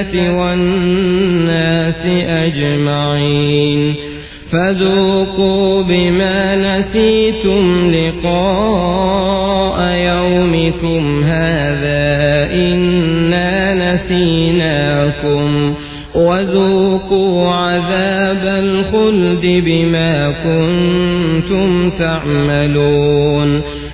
الجنة والناس أجمعين فذوقوا بما نسيتم لقاء يومكم هذا إنا نسيناكم وذوقوا عذاب الخلد بما كنتم تعملون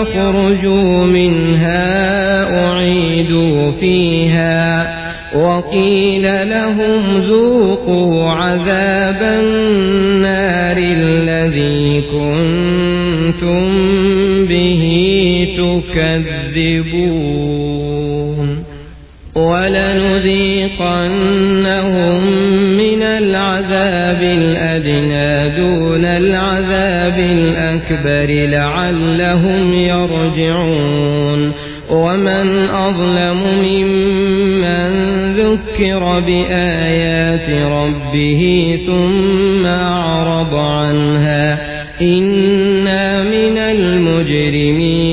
يخرجوا منها أعيدوا فيها وقيل لهم ذوقوا عذاب النار الذي كنتم به تكذبون ولنذيقنهم من العذاب الأدنى دون العذاب الأكبر لعلهم يرجعون. ومن أظلم ممن ذكر بآيات ربه ثم أعرض عنها إنا من المجرمين.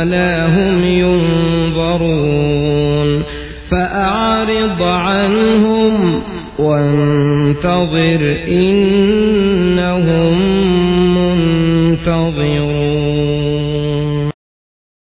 ولا هم ينظرون فأعرض عنهم وانتظر إنهم منتظرون